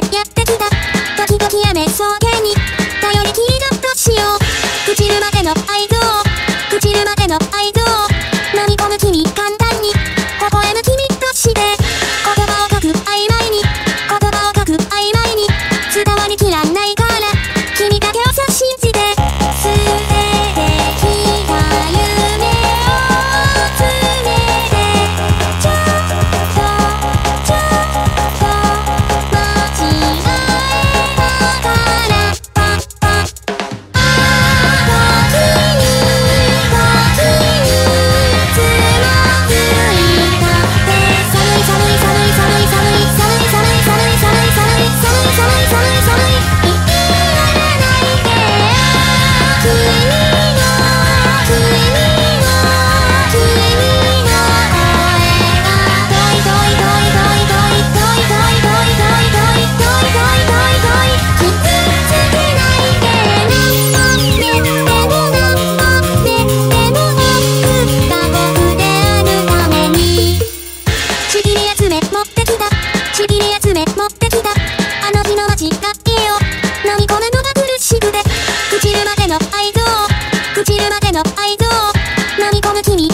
てやってきた時々雨そうげに頼りきりだとしよう。朽ちるまでの愛情朽ちるまでの愛情持ってきた。あの日の間違いを。飲み込むのが苦しくて。朽ちるまでの愛情。朽ちるまでの愛情。飲み込む君。